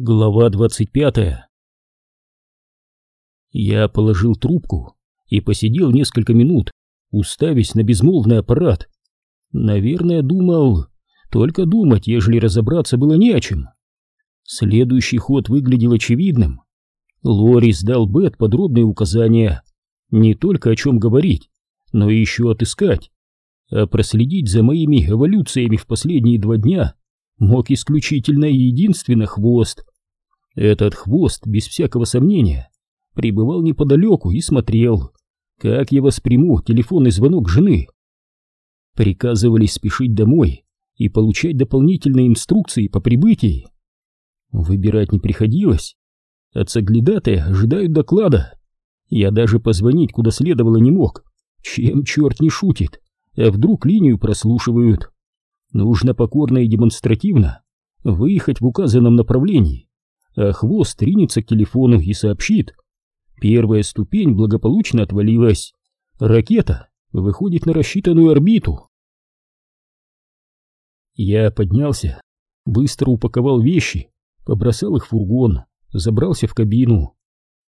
Глава 25 Я положил трубку и посидел несколько минут, уставясь на безмолвный аппарат. Наверное, думал, только думать, ежели разобраться было не о чем. Следующий ход выглядел очевидным. Лорис дал Бет подробные указания, не только о чем говорить, но и еще отыскать. А проследить за моими эволюциями в последние два дня мог исключительно и единственно хвост. Этот хвост, без всякого сомнения, пребывал неподалеку и смотрел, как я восприму телефонный звонок жены. Приказывали спешить домой и получать дополнительные инструкции по прибытии. Выбирать не приходилось. От соглядатая ожидают доклада. Я даже позвонить куда следовало не мог. Чем черт не шутит, а вдруг линию прослушивают. Нужно покорно и демонстративно выехать в указанном направлении а хвост ринется к телефону и сообщит. Первая ступень благополучно отвалилась. Ракета выходит на рассчитанную орбиту. Я поднялся, быстро упаковал вещи, побросал их в фургон, забрался в кабину.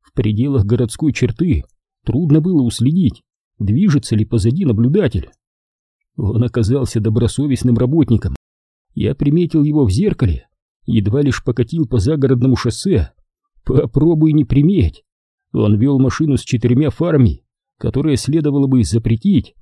В пределах городской черты трудно было уследить, движется ли позади наблюдатель. Он оказался добросовестным работником. Я приметил его в зеркале едва лишь покатил по загородному шоссе. Попробуй не приметь. Он вел машину с четырьмя фарами, которые следовало бы запретить.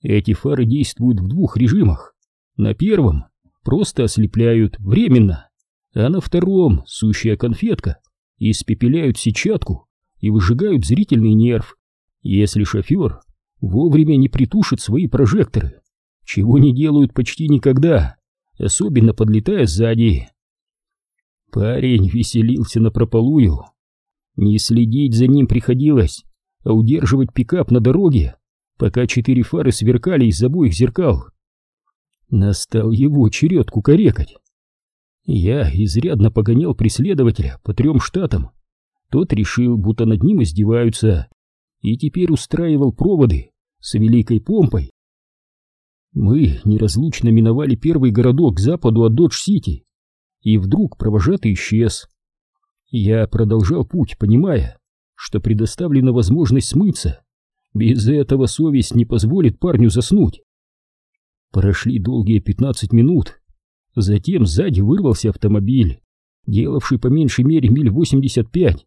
Эти фары действуют в двух режимах. На первом просто ослепляют временно, а на втором, сущая конфетка, испепеляют сетчатку и выжигают зрительный нерв, если шофер вовремя не притушит свои прожекторы, чего не делают почти никогда, особенно подлетая сзади. Парень веселился напропалую. Не следить за ним приходилось, а удерживать пикап на дороге, пока четыре фары сверкали из обоих зеркал. Настал его черед кукарекать. Я изрядно погонял преследователя по трем штатам. Тот решил, будто над ним издеваются, и теперь устраивал проводы с великой помпой. Мы неразлучно миновали первый городок к западу от Додж-Сити, и вдруг провожатый исчез. Я продолжал путь, понимая, что предоставлена возможность смыться. Без этого совесть не позволит парню заснуть. Прошли долгие пятнадцать минут. Затем сзади вырвался автомобиль, делавший по меньшей мере миль восемьдесят пять.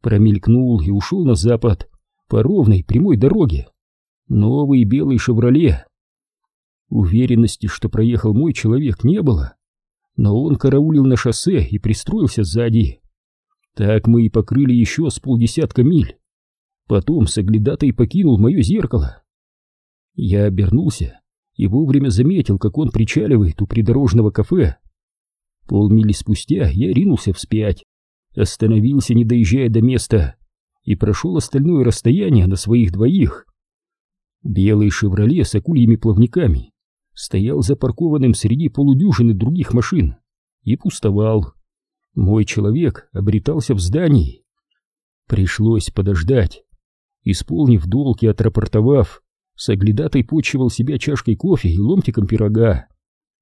Промелькнул и ушел на запад по ровной прямой дороге. Новый белый «Шевроле». Уверенности, что проехал мой человек, не было но он караулил на шоссе и пристроился сзади. Так мы и покрыли еще с полдесятка миль. Потом соглядатай покинул мое зеркало. Я обернулся и вовремя заметил, как он причаливает у придорожного кафе. Полмили спустя я ринулся вспять, остановился, не доезжая до места, и прошел остальное расстояние на своих двоих. Белый «Шевроле» с акульями плавниками стоял запаркованным среди полудюжины других машин и пустовал. Мой человек обретался в здании. Пришлось подождать. Исполнив долг и отрапортовав, соглядатой почивал себя чашкой кофе и ломтиком пирога.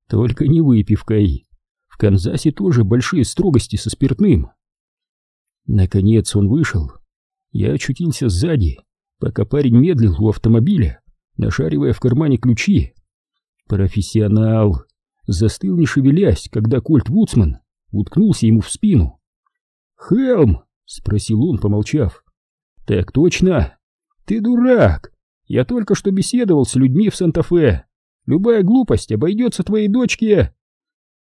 Только не выпивкой. В Канзасе тоже большие строгости со спиртным. Наконец он вышел. Я очутился сзади, пока парень медлил у автомобиля, нашаривая в кармане ключи Профессионал застыл не шевелясь, когда Кольт Вудсман уткнулся ему в спину. «Хелм!» — спросил он, помолчав. «Так точно! Ты дурак! Я только что беседовал с людьми в Санта-Фе. Любая глупость обойдется твоей дочке!»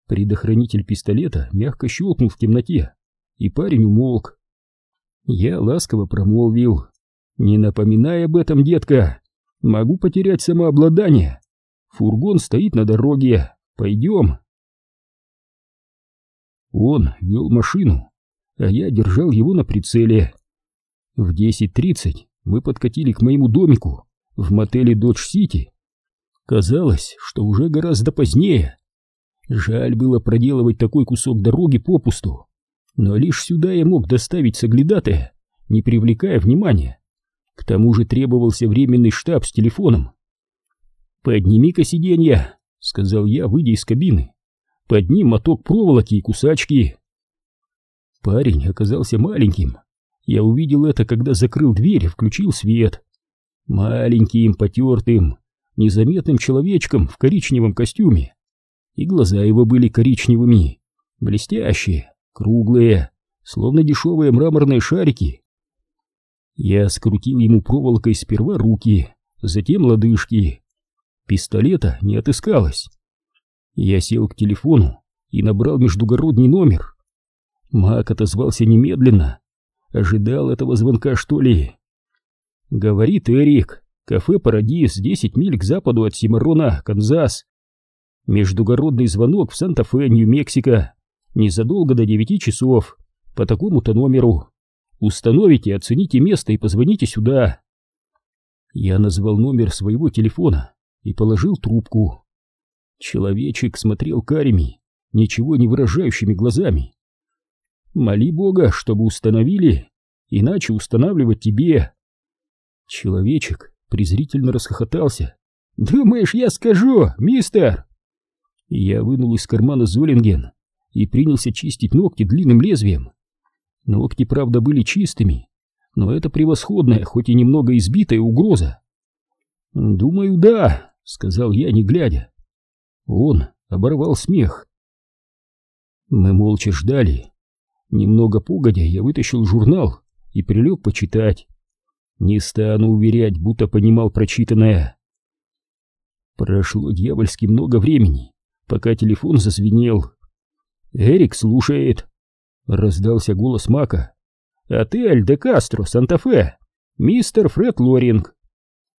Предохранитель пистолета мягко щелкнул в темноте, и парень умолк. Я ласково промолвил. «Не напоминай об этом, детка! Могу потерять самообладание!» Фургон стоит на дороге. Пойдем. Он вел машину, а я держал его на прицеле. В 10.30 мы подкатили к моему домику в мотеле Додж-Сити. Казалось, что уже гораздо позднее. Жаль было проделывать такой кусок дороги попусту, но лишь сюда я мог доставить соглядатая, не привлекая внимания. К тому же требовался временный штаб с телефоном. «Подними-ка сиденье», — сказал я, выйдя из кабины. «Под ним моток проволоки и кусачки». Парень оказался маленьким. Я увидел это, когда закрыл дверь и включил свет. Маленьким, потертым, незаметным человечком в коричневом костюме. И глаза его были коричневыми, блестящие, круглые, словно дешевые мраморные шарики. Я скрутил ему проволокой сперва руки, затем лодыжки. Пистолета не отыскалось. Я сел к телефону и набрал междугородний номер. Мак отозвался немедленно. Ожидал этого звонка, что ли? Говорит Эрик, кафе «Парадис», 10 миль к западу от Симарона, Канзас. Междугородный звонок в Санта-Фе, Нью-Мексико, незадолго до 9 часов, по такому-то номеру. Установите, оцените место и позвоните сюда. Я назвал номер своего телефона и положил трубку. Человечек смотрел карими, ничего не выражающими глазами. Моли Бога, чтобы установили, иначе устанавливать тебе. Человечек презрительно расхохотался. «Думаешь, я скажу, мистер?» Я вынул из кармана Золинген и принялся чистить ногти длинным лезвием. Ногти, правда, были чистыми, но это превосходная, хоть и немного избитая угроза. «Думаю, да», — сказал я, не глядя. Он оборвал смех. Мы молча ждали. Немного погодя, я вытащил журнал и прилег почитать. Не стану уверять, будто понимал прочитанное. Прошло дьявольски много времени, пока телефон зазвенел. «Эрик слушает», — раздался голос Мака. «Отель де Кастро, Санта-Фе, мистер Фред Лоринг».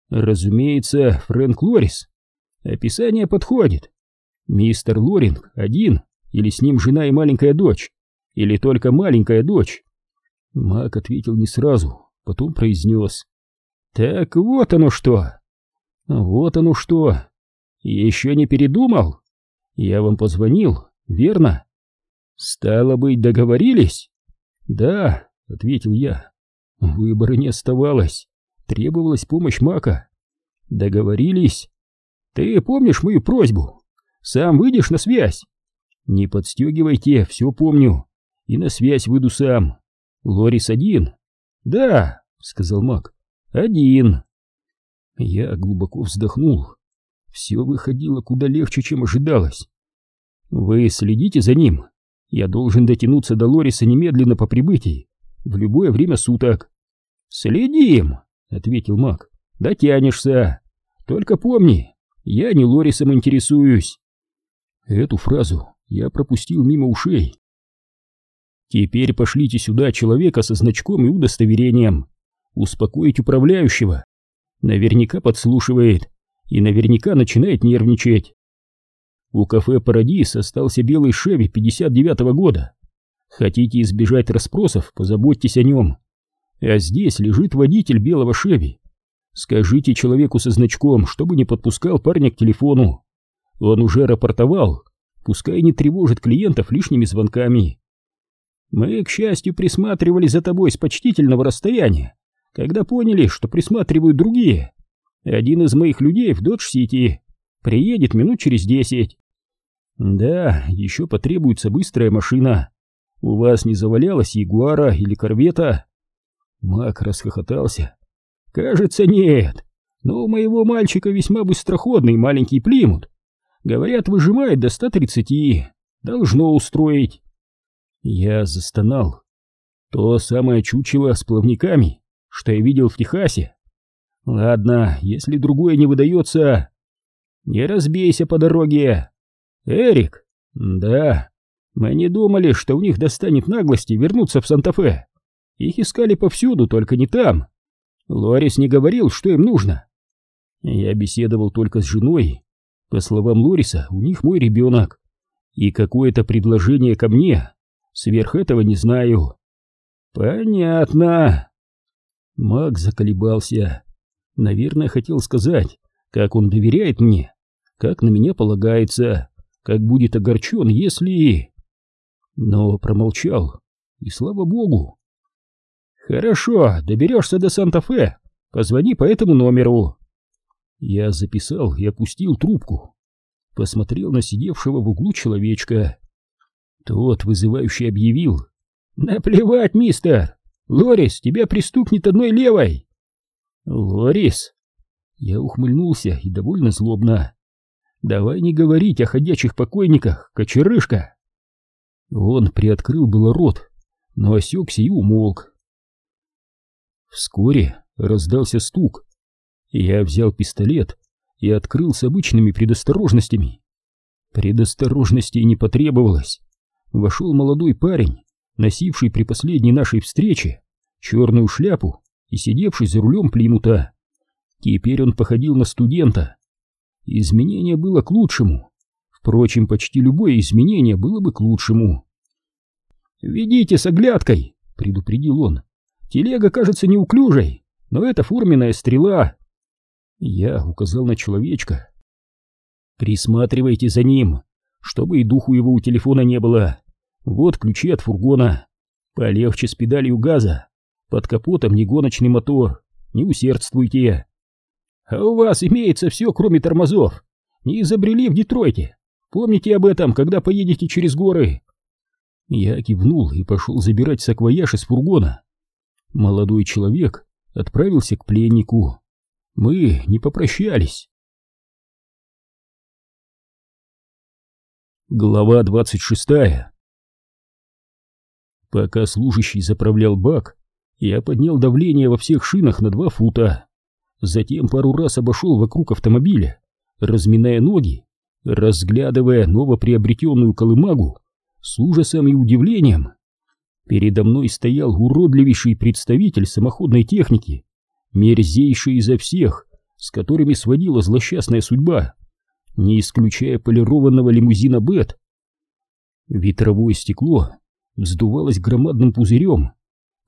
«Разумеется, Фрэнк Лорис. Описание подходит. Мистер Лоринг один, или с ним жена и маленькая дочь, или только маленькая дочь?» Мак ответил не сразу, потом произнес. «Так вот оно что! Вот оно что! Еще не передумал? Я вам позвонил, верно?» «Стало быть, договорились?» «Да», — ответил я. Выбора не оставалось. Требовалась помощь Мака. «Договорились?» «Ты помнишь мою просьбу? Сам выйдешь на связь?» «Не подстегивайте, все помню. И на связь выйду сам. Лорис один?» «Да», — сказал Мак. «Один». Я глубоко вздохнул. Все выходило куда легче, чем ожидалось. «Вы следите за ним?» Я должен дотянуться до Лориса немедленно по прибытии, в любое время суток. «Следим», — ответил Мак. «Дотянешься. Только помни, я не Лорисом интересуюсь». Эту фразу я пропустил мимо ушей. «Теперь пошлите сюда человека со значком и удостоверением. Успокоить управляющего. Наверняка подслушивает и наверняка начинает нервничать. У кафе «Парадис» остался белый «Шеви» 59-го года. Хотите избежать расспросов, позаботьтесь о нем. А здесь лежит водитель белого «Шеви». Скажите человеку со значком, чтобы не подпускал парня к телефону. Он уже рапортовал, пускай не тревожит клиентов лишними звонками. Мы, к счастью, присматривали за тобой с почтительного расстояния, когда поняли, что присматривают другие. Один из моих людей в Додж-Сити Приедет минут через десять. Да, еще потребуется быстрая машина. У вас не завалялась Ягуара или Корвета? Мак расхохотался. Кажется, нет. Но у моего мальчика весьма быстроходный маленький Плимут. Говорят, выжимает до 130. Должно устроить. Я застонал. То самое чучело с плавниками, что я видел в Техасе. Ладно, если другое не выдается, не разбейся по дороге. Эрик? Да. Мы не думали, что у них достанет наглости вернуться в Санта-Фе. Их искали повсюду, только не там. Лорис не говорил, что им нужно. Я беседовал только с женой. По словам Лориса, у них мой ребенок. И какое-то предложение ко мне. Сверх этого не знаю. Понятно. Маг заколебался. Наверное, хотел сказать, как он доверяет мне как на меня полагается, как будет огорчен, если... Но промолчал, и слава богу. Хорошо, доберешься до Санта-Фе, позвони по этому номеру. Я записал и опустил трубку. Посмотрел на сидевшего в углу человечка. Тот, вызывающий, объявил. Наплевать, мистер! Лорис, тебя пристукнет одной левой! Лорис! Я ухмыльнулся и довольно злобно. Давай не говорить о ходячих покойниках, кочерышка! Он приоткрыл было рот, но осекся и умолк. Вскоре раздался стук. Я взял пистолет и открыл с обычными предосторожностями. Предосторожностей не потребовалось. Вошел молодой парень, носивший при последней нашей встрече черную шляпу и сидевший за рулем Плимута. Теперь он походил на студента. Изменение было к лучшему. Впрочем, почти любое изменение было бы к лучшему. «Ведите с оглядкой!» — предупредил он. «Телега кажется неуклюжей, но это форменная стрела!» Я указал на человечка. «Присматривайте за ним, чтобы и духу его у телефона не было. Вот ключи от фургона. Полегче с педалью газа. Под капотом не гоночный мотор. Не усердствуйте. А у вас имеется все, кроме тормозов. Не изобрели в Детройте. Помните об этом, когда поедете через горы. Я кивнул и пошел забирать саквояж из фургона. Молодой человек отправился к пленнику. Мы не попрощались. Глава двадцать шестая Пока служащий заправлял бак, я поднял давление во всех шинах на два фута. Затем пару раз обошел вокруг автомобиля, разминая ноги, разглядывая новоприобретенную колымагу с ужасом и удивлением. Передо мной стоял уродливейший представитель самоходной техники, мерзейший изо всех, с которыми сводила злосчастная судьба, не исключая полированного лимузина Бет. Ветровое стекло вздувалось громадным пузырем,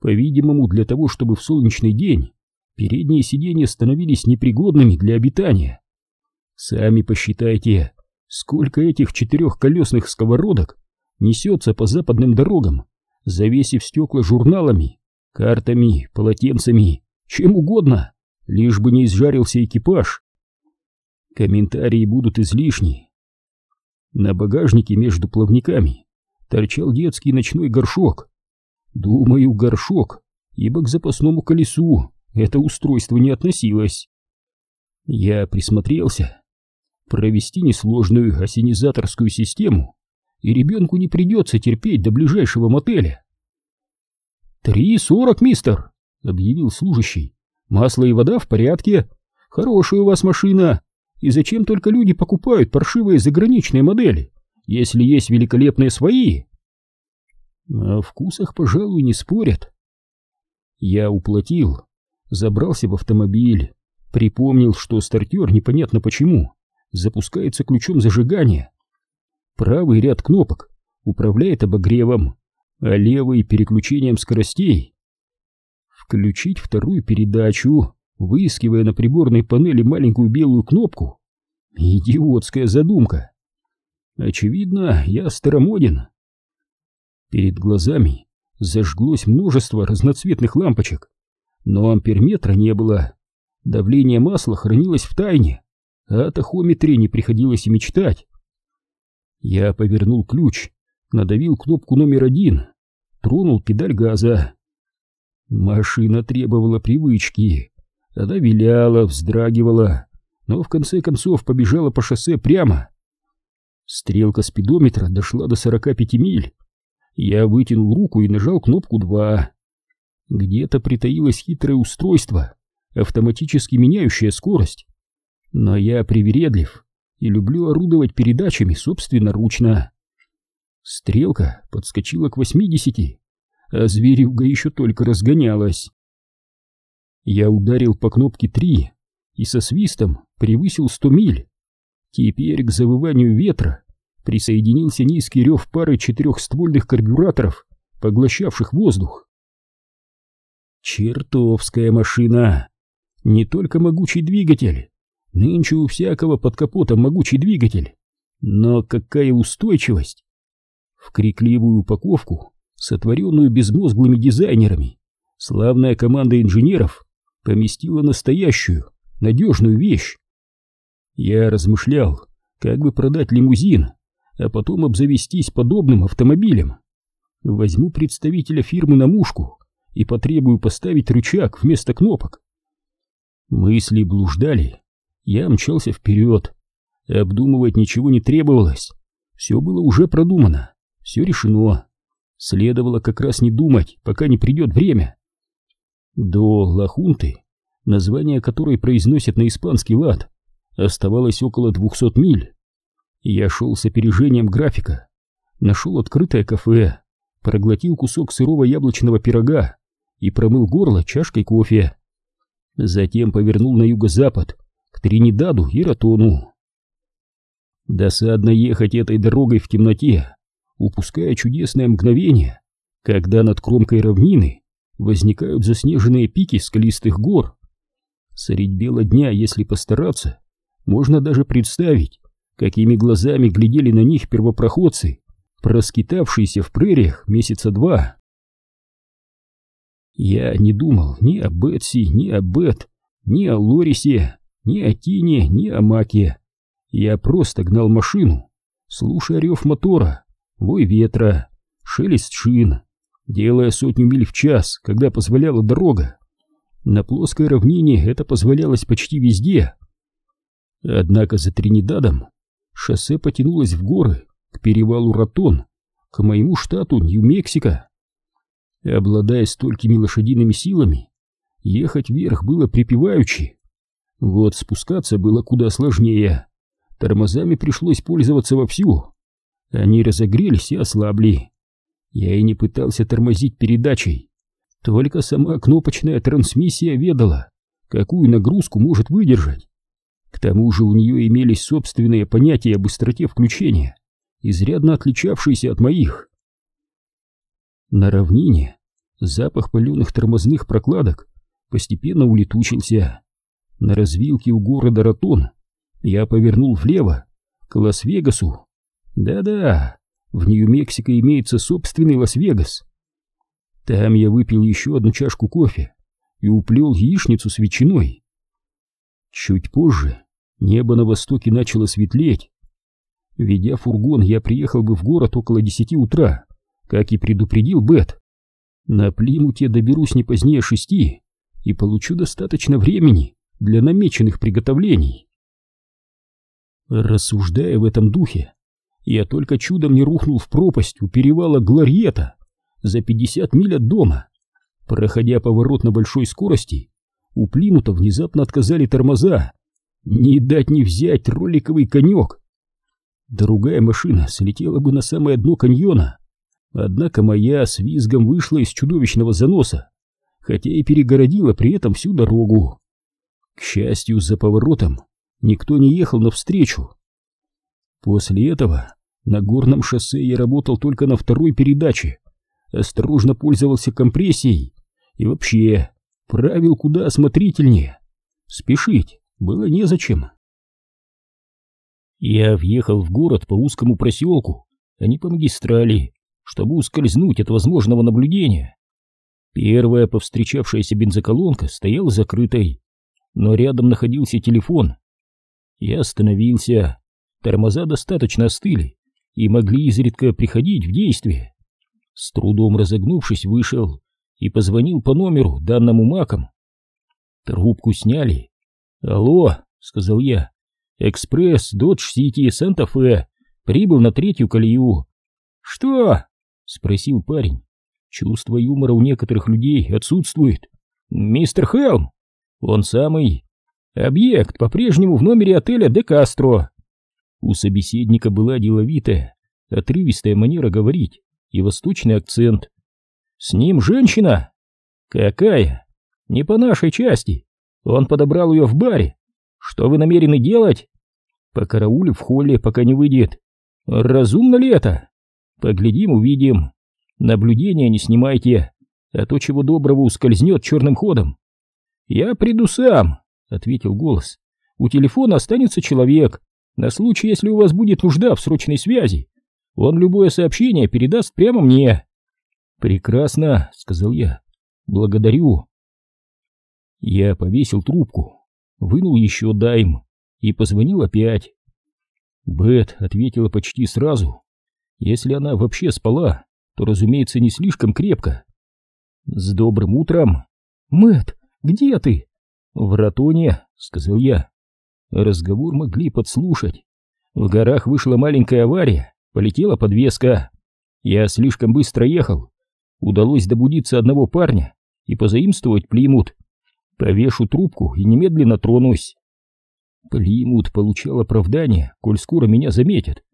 по-видимому, для того, чтобы в солнечный день передние сиденья становились непригодными для обитания. Сами посчитайте, сколько этих четырехколесных сковородок несется по западным дорогам, завесив стекла журналами, картами, полотенцами, чем угодно, лишь бы не изжарился экипаж. Комментарии будут излишни. На багажнике между плавниками торчал детский ночной горшок. Думаю, горшок, ибо к запасному колесу это устройство не относилось. Я присмотрелся. Провести несложную осенизаторскую систему, и ребенку не придется терпеть до ближайшего мотеля. «Три сорок, мистер!» — объявил служащий. «Масло и вода в порядке. Хорошая у вас машина. И зачем только люди покупают паршивые заграничные модели, если есть великолепные свои?» О вкусах, пожалуй, не спорят. Я уплатил, забрался в автомобиль, припомнил, что стартер непонятно почему запускается ключом зажигания. Правый ряд кнопок управляет обогревом, а левый — переключением скоростей. Включить вторую передачу, выискивая на приборной панели маленькую белую кнопку. Идиотская задумка. Очевидно, я старомоден. Перед глазами зажглось множество разноцветных лампочек, но амперметра не было. Давление масла хранилось в тайне, а о тахометре не приходилось и мечтать. Я повернул ключ, надавил кнопку номер один, тронул педаль газа. Машина требовала привычки. Она виляла, вздрагивала, но в конце концов побежала по шоссе прямо. Стрелка спидометра дошла до 45 миль. Я вытянул руку и нажал кнопку 2. Где-то притаилось хитрое устройство, автоматически меняющее скорость. Но я привередлив и люблю орудовать передачами собственноручно. Стрелка подскочила к 80, а зверюга еще только разгонялась. Я ударил по кнопке 3 и со свистом превысил 100 миль. Теперь к завыванию ветра присоединился низкий рев пары четырехствольных карбюраторов, поглощавших воздух. Чертовская машина! Не только могучий двигатель, нынче у всякого под капотом могучий двигатель, но какая устойчивость! В крикливую упаковку, сотворенную безмозглыми дизайнерами, славная команда инженеров поместила настоящую, надежную вещь. Я размышлял, как бы продать лимузин, а потом обзавестись подобным автомобилем. Возьму представителя фирмы на мушку и потребую поставить рычаг вместо кнопок. Мысли блуждали. Я мчался вперед. Обдумывать ничего не требовалось. Все было уже продумано. Все решено. Следовало как раз не думать, пока не придет время. До Лахунты, название которой произносят на испанский лад, оставалось около двухсот миль. Я шел с опережением графика. Нашел открытое кафе, проглотил кусок сырого яблочного пирога и промыл горло чашкой кофе. Затем повернул на юго-запад, Тринидаду и Ратону. Досадно ехать этой дорогой в темноте, упуская чудесное мгновение, когда над кромкой равнины возникают заснеженные пики скалистых гор. Средь бела дня, если постараться, можно даже представить, какими глазами глядели на них первопроходцы, проскитавшиеся в прериях месяца два. Я не думал ни о Бетси, ни о Бет, ни о Лорисе, ни о Тине, ни о Маке. Я просто гнал машину, слушая рев мотора, вой ветра, шелест шин, делая сотню миль в час, когда позволяла дорога. На плоской равнине это позволялось почти везде. Однако за Тринидадом шоссе потянулось в горы, к перевалу Ратон, к моему штату Нью-Мексико. Обладая столькими лошадиными силами, ехать вверх было припеваючи. Вот спускаться было куда сложнее. Тормозами пришлось пользоваться вовсю. Они разогрелись и ослабли. Я и не пытался тормозить передачей. Только сама кнопочная трансмиссия ведала, какую нагрузку может выдержать. К тому же у нее имелись собственные понятия о быстроте включения, изрядно отличавшиеся от моих. На равнине запах паленых тормозных прокладок постепенно улетучился. На развилке у города Ратон я повернул влево, к Лас-Вегасу. Да-да, в Нью-Мексико имеется собственный Лас-Вегас. Там я выпил еще одну чашку кофе и уплел яичницу с ветчиной. Чуть позже небо на востоке начало светлеть. Ведя фургон, я приехал бы в город около десяти утра, как и предупредил Бет. На Плимуте доберусь не позднее шести и получу достаточно времени для намеченных приготовлений. Рассуждая в этом духе, я только чудом не рухнул в пропасть у перевала Глорьета за 50 миль от дома. Проходя поворот на большой скорости, у Плимута внезапно отказали тормоза. Не дать не взять роликовый конек. Другая машина слетела бы на самое дно каньона, Однако моя с визгом вышла из чудовищного заноса, хотя и перегородила при этом всю дорогу. К счастью, за поворотом никто не ехал навстречу. После этого на горном шоссе я работал только на второй передаче, осторожно пользовался компрессией и вообще правил куда осмотрительнее. Спешить было незачем. Я въехал в город по узкому проселку, а не по магистрали, чтобы ускользнуть от возможного наблюдения. Первая повстречавшаяся бензоколонка стояла закрытой, но рядом находился телефон. Я остановился, тормоза достаточно остыли и могли изредка приходить в действие. С трудом разогнувшись, вышел и позвонил по номеру, данному маком. Трубку сняли. «Алло», — сказал я, — «экспресс Додж-Сити, Санта-Фе, прибыл на третью колею». «Что?» Спросил парень. Чувство юмора у некоторых людей отсутствует. Мистер Хелм, он самый. Объект по-прежнему в номере отеля Де Кастро. У собеседника была деловитая, отрывистая манера говорить и восточный акцент. С ним женщина? Какая? Не по нашей части. Он подобрал ее в баре. Что вы намерены делать? По караулю в холле, пока не выйдет. Разумно ли это? Поглядим, увидим. Наблюдения не снимайте, а то чего доброго ускользнет черным ходом. Я приду сам, ответил голос. У телефона останется человек, на случай, если у вас будет нужда в срочной связи. Он любое сообщение передаст прямо мне. Прекрасно, сказал я. Благодарю. Я повесил трубку, вынул еще дайм и позвонил опять. Бет ответила почти сразу. Если она вообще спала, то, разумеется, не слишком крепко. «С добрым утром!» Мэт, где ты?» «В Ратоне», — сказал я. Разговор могли подслушать. В горах вышла маленькая авария, полетела подвеска. Я слишком быстро ехал. Удалось добудиться одного парня и позаимствовать Плимут. Повешу трубку и немедленно тронусь. Плимут получал оправдание, коль скоро меня заметят.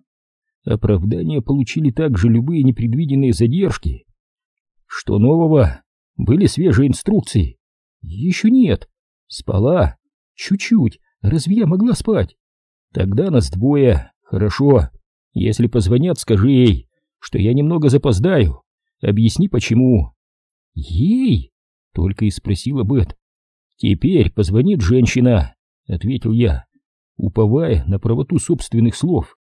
Оправдание получили также любые непредвиденные задержки. Что нового? Были свежие инструкции? Еще нет. Спала. Чуть-чуть. Разве я могла спать? Тогда нас двое. Хорошо. Если позвонят, скажи ей, что я немного запоздаю. Объясни, почему. Ей? Только и спросила Бет. Теперь позвонит женщина, ответил я, уповая на правоту собственных слов.